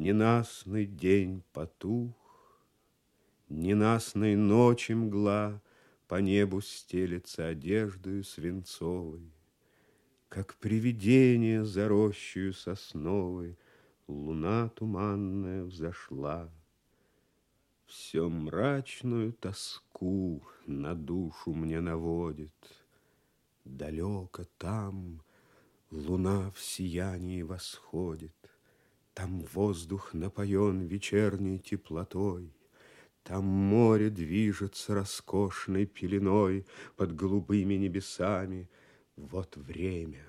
Ненастный день потух, Ненастной ночи мгла По небу стелется одеждою свинцовой, Как привидение за рощею сосновой Луна туманная взошла. Все мрачную тоску на душу мне наводит. Далеко там луна в сиянии восходит. Там воздух напоен вечерней теплотой, Там море движется роскошной пеленой Под голубыми небесами. Вот время,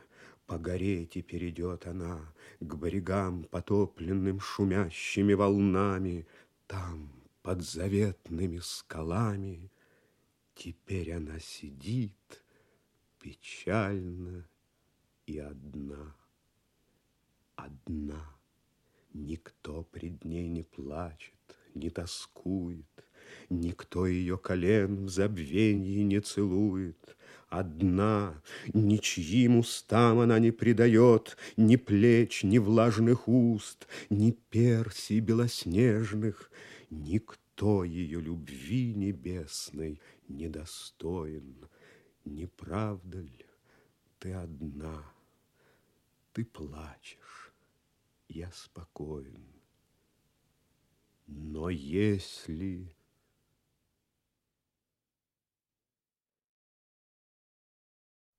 погореть и перейдет она К берегам, потопленным шумящими волнами. Там, под заветными скалами, Теперь она сидит печально и одна, одна. Никто пред ней не плачет, не тоскует, Никто ее колен в забвенье не целует. Одна, ничьим устам она не предает Ни плеч, ни влажных уст, Ни персий белоснежных. Никто ее любви небесной недостоин. Не правда ли, ты одна, ты плачешь? Я спокоен. Но если